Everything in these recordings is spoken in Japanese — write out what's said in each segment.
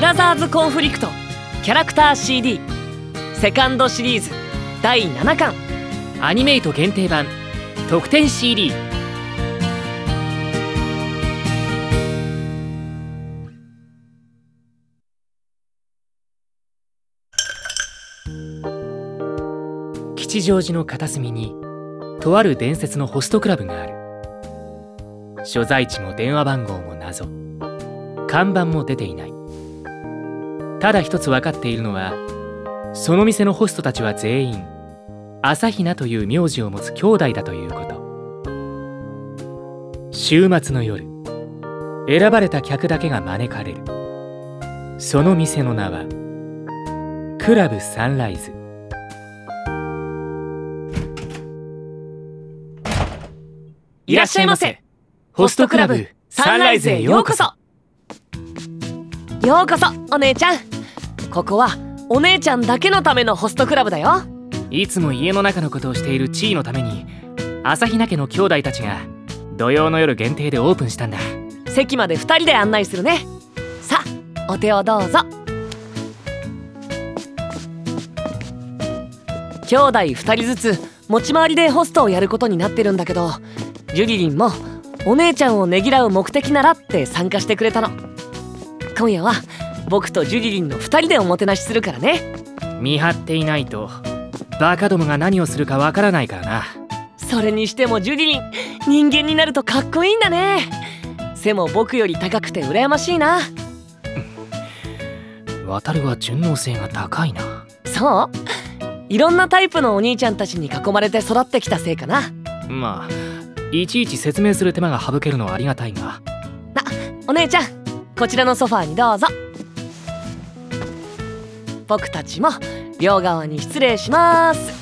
ブラザーズコンフリクト。キャラクター CD セカンドシリーズ。第7巻。アニメイト限定版。特典 CD 吉祥寺の片隅にとある伝説のホストクラブがある。所在地も電話番号も謎。看板も出ていない。ただ一つ分かっているのはその店のホストたちは全員朝比奈という名字を持つ兄弟だということ。週末の夜選ばれた客だけが招かれる。その店の名はクラブサンライズ。いらっしゃいませ。ホストクラブサンライズへようこそ。ようこそお姉ちゃん。ここはお姉ちゃんだけのためのホストクラブだよ。いつも家の中のことをしている地位のために朝比奈家の兄弟たちが土曜の夜限定でオープンしたんだ。席まで2人で案内するね。さあお手をどうぞ。兄弟2人ずつ持ち回りでホストをやることになってるんだけどジュリリンもお姉ちゃんをねぎらう目的ならって参加してくれたの。今夜は僕とジュリリンの2人でおもてなしするからね。見張っていないとバカどもが何をするかわからないからな。それにしてもジュリリン人間になるとかっこいいんだね。背も僕より高くて羨ましいな。渡るは順応性が高いな。そう。いろんなタイプのお兄ちゃんたちに囲まれて育ってきたせいかな。まあいちいち説明する手間が省けるのはありがたいが。お姉ちゃんこちらのソファーにどうぞ僕たちも両側に失礼します。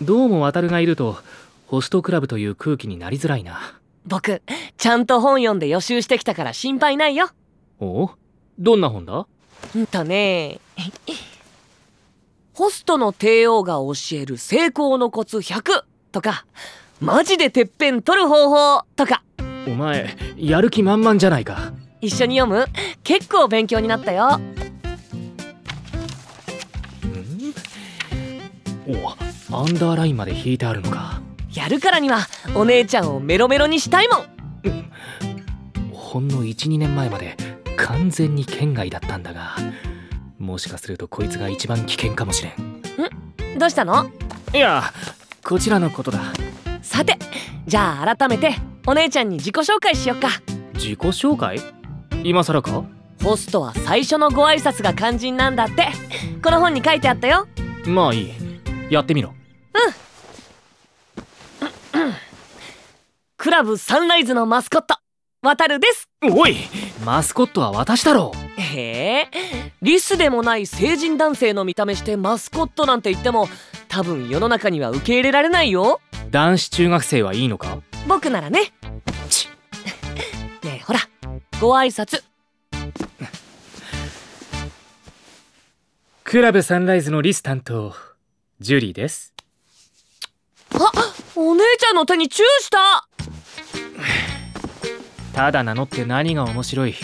どうも渡るがいるとホストクラブという空気になりづらいな。僕ちゃんと本読んで予習してきたから心配ないよ。おどんな本だ？んとねホストの帝王が教える成功のコツ100とかマジでてっぺん取る方法とか。お前やる気満々じゃないか一緒に読む？結構勉強になったよ。おアンダーラインまで引いてあるのか。やるからにはお姉ちゃんをメロメロにしたいもん。ほんの12年前まで完全に県外だったんだがもしかするとこいつが一番危険かもしれん？どうしたの？いやこちらのことだ。さてじゃあ改めてお姉ちゃんに自己紹介しよっか。自己紹介？今更か？ホストは最初のご挨拶が肝心なんだって。この本に書いてあったよ。まあいい。やってみろ。クラブサンライズのマスコット渡るです。おいマスコットは私だろへえ。リスでもない成人男性の見た目してマスコットなんて言っても多分世の中には受け入れられないよ。男子中学生はいいのか？僕ならねご挨拶。クラブサンライズのリス担当ジュリーです。あお姉ちゃんの手にチューした。ただ名乗って何が面白い。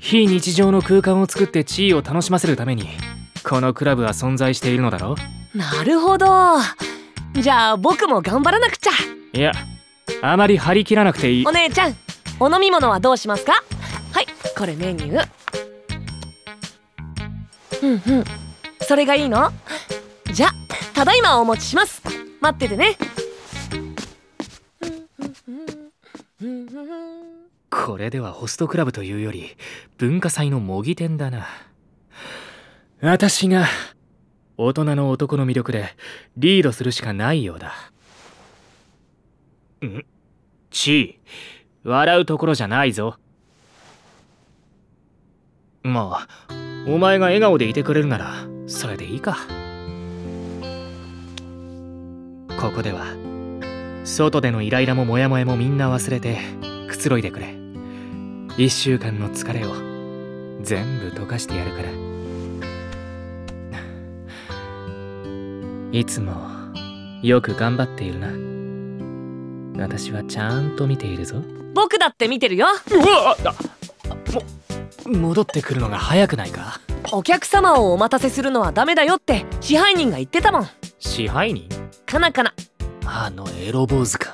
非日常の空間を作って地位を楽しませるためにこのクラブは存在しているのだろなるほど。じゃあ僕も頑張らなくちゃ。いやあまり張り切らなくていい。お姉ちゃんお飲み物はどうしますか？はいこれメニュー。うんうん。それがいいの？じゃただいまお持ちします。待っててね。これではホストクラブというより文化祭の模擬店だな。私が大人の男の魅力でリードするしかないようだ。ん？ち笑うところじゃないぞ。まあお前が笑顔でいてくれるならそれでいいか。ここでは外でのイライラもモヤモヤもみんな忘れてくつろいでくれ。一週間の疲れを全部溶かしてやるから。いつもよく頑張っているな。私はちゃんと見ているぞ。僕だって見てるよ。うわあも戻ってくるのが早くないか？お客様をお待たせするのはダメだよって支配人が言ってたもん。支配人？かなかな。あのエロ坊主か。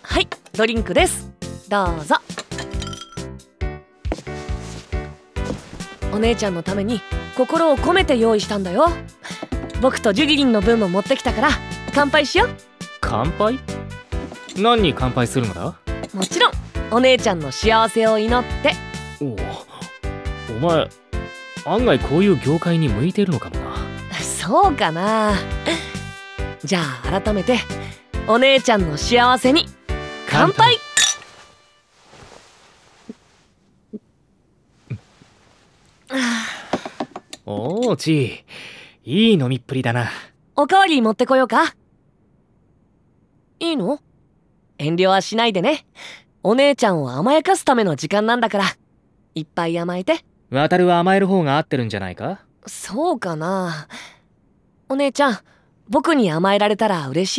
はいドリンクです。どうぞ。お姉ちゃんのために心を込めて用意したんだよ。僕とジュリリンの分も持ってきたから乾杯しよ乾杯？何に乾杯するのだ？うもちろんお姉ちゃんの幸せを祈って。おおお前案外こういう業界に向いてるのかもな。そうかな。じゃあ改めてお姉ちゃんの幸せに乾杯。おおちいい飲みっぷりだな。おかわり持ってこようか。いいの？遠慮はしないでね。お姉ちゃんを甘やかすための時間なんだから。いっぱい甘えて。渡るは甘える方が合ってるんじゃないか？そうかな。お姉ちゃん僕に甘えられたら嬉し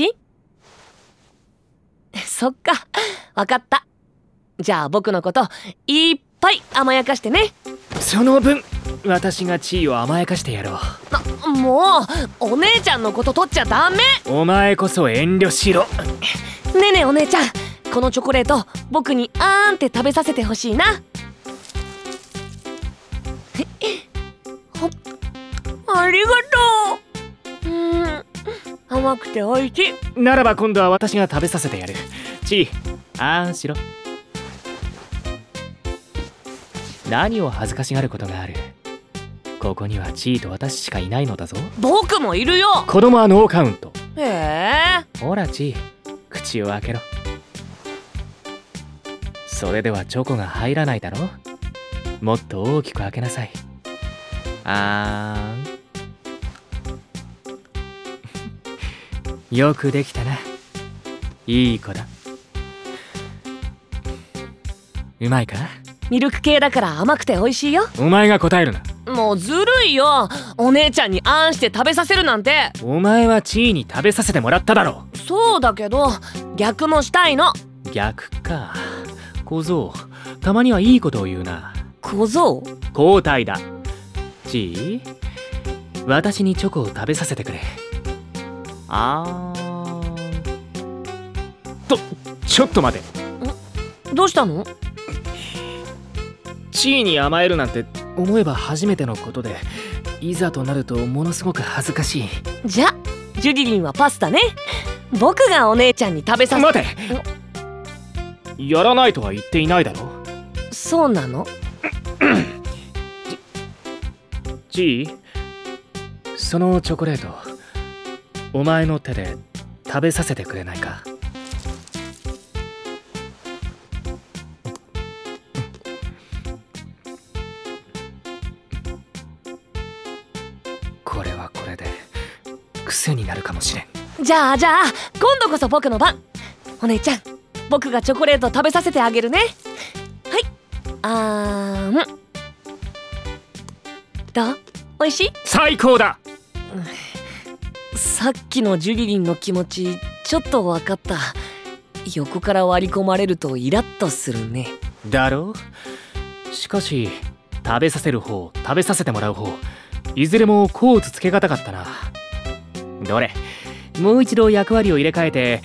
い？そっか。わかった。じゃあ僕のこといっぱい甘やかしてね。その分私が地位を甘やかしてやろなもうお姉ちゃんのこと取っちゃダメ。うお前こそ遠慮しろねえねえお姉ちゃんこのチョコレート僕にあーんって食べさせてほしいな。ほありがとう。うん甘くて美味しい。ならば今度は私が食べさせてやる。ちいあーんしろ。何を恥ずかしがることがある。ここにはチーと私しかいないのだぞ。僕もいるよ。子供はノーカウント。へえほらチー口を開けろ。それではチョコが入らないだろもっと大きく開けなさい。あーん。よくできたな。いい子だ。うまいかミルク系だから甘くて美味しいよ。お前が答えるなもうずるいよ。お姉ちゃんにあんして食べさせるなんて。お前はチーに食べさせてもらっただろそうだけど逆もしたいの。逆か。小僧。たまにはいいことを言うな。小僧？交代だ。チー私にチョコを食べさせてくれ。あー。とちょっと待て。どうしたの？チーに甘えるなんて思えば初めてのことでいざとなるとものすごく恥ずかしい。じゃジュリリンはパスタね。僕がお姉ちゃんに食べさせ待て！やらないとは言っていないだろそうなの？チーそのチョコレートお前の手で食べさせてくれないか？かもしれん。じゃあじゃあ今度こそ僕の番。お姉ちゃん僕がチョコレート食べさせてあげるね。はい。あーん。どう？美味しい？最高だ。さっきのジュリリンの気持ちちょっと分かった。横から割り込まれるとイラッとするね。だろ？うしかし食べさせる方食べさせてもらう方いずれもコーツつけがたかったなどれ。もう一度役割を入れ替えて。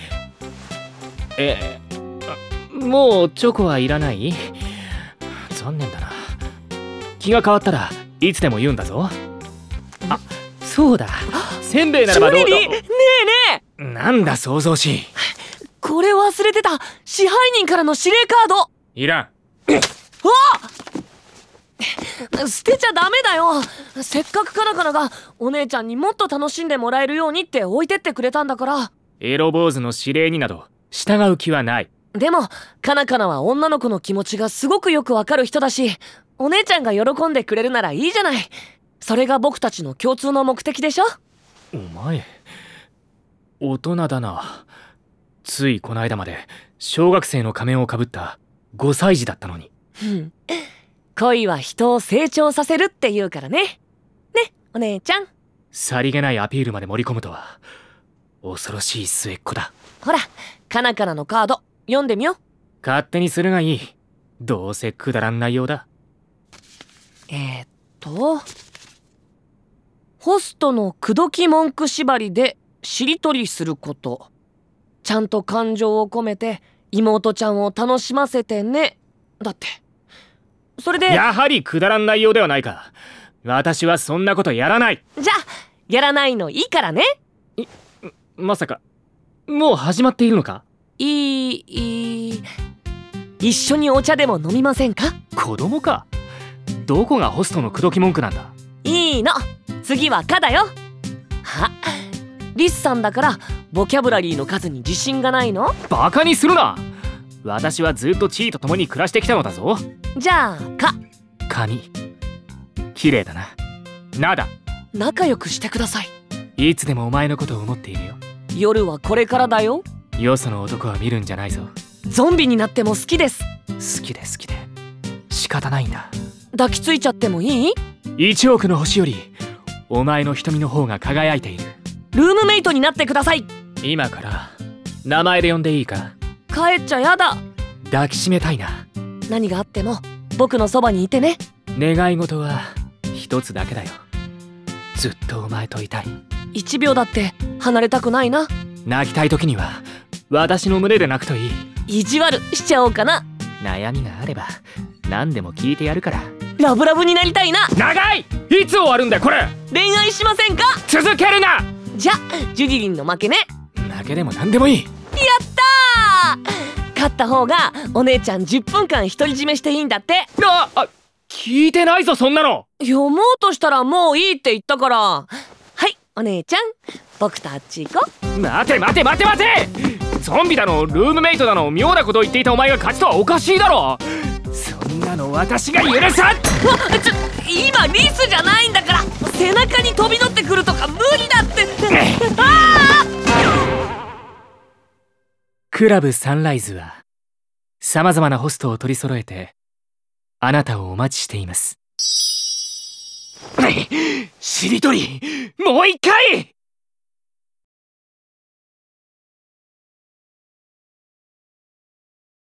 えあもうチョコはいらない？残念だな。気が変わったらいつでも言うんだぞ。あそうだ。せんべいならばどうぞ。リリンねえねえ。なんだ想像しい。これ忘れてた。支配人からの指令カード。いらん捨てちゃダメだよ。せっかくカナカナがお姉ちゃんにもっと楽しんでもらえるようにって置いてってくれたんだから。エロ坊主の指令になど従う気はない。でもカナカナは女の子の気持ちがすごくよくわかる人だしお姉ちゃんが喜んでくれるならいいじゃない。それが僕たちの共通の目的でしょ？お前大人だな。ついこの間まで小学生の仮面をかぶった5歳児だったのに。うん恋は人を成長させるって言うからね。ねお姉ちゃん。さりげないアピールまで盛り込むとは恐ろしい末っ子だ。ほらカナカナのカード。読んでみよう。勝手にするがいい。どうせくだらん内容だ。えー、っと。ホストの口説き文句縛りでしりとりすること。ちゃんと感情を込めて妹ちゃんを楽しませてね。だってそれで。やはりくだらん内容ではないか。私はそんなことやらない。じゃあやらないのいいからね。まさかもう始まっているのか？いいいい。一緒にお茶でも飲みませんか？子供か。どこがホストの口説き文句なんだ？いいの。次は「か」だよ。あリスさんだからボキャブラリーの数に自信がないの？バカにするな私はずっと地位と共に暮らしてきたのだぞ。じゃあ「か。カニ綺麗だな。なだ」仲良くしてください。いつでもお前のことを思っているよ。夜はこれからだよ。よその男は見るんじゃないぞ。ゾンビになっても好きです。好きで好きで。仕方ないんだ抱きついちゃってもいい？1億の星よりお前の瞳の方が輝いている。ルームメイトになってください。今から名前で呼んでいいか？帰っちゃやだ。抱きしめたいな。何があっても僕のそばにいてね。願い事は一つだけだよ。ずっとお前といたい。1秒だって離れたくないな。泣きたい時には私の胸で泣くといい。意地悪しちゃおうかな。悩みがあれば何でも聞いてやるから。ラブラブになりたいな。長い!いつ終わるんだよこれ!恋愛しませんか？続けるな!じゃジュリリンの負けね。負けでも何でもいい勝った方がお姉ちゃん10分間独り占めしていいんだって。ああ聞いてないぞそんなの。読もうとしたらもういいって言ったから。はいお姉ちゃん。僕とあっち行こ待て待て待て待て。ゾンビだのルームメイトだの妙なことを言っていたお前が勝ちとはおかしいだろ。そんなの私が許さん。ちょ今リスじゃないんだから背中クラブサンライズは様々なホストを取り揃えてあなたをお待ちしています。しりとりもう一回！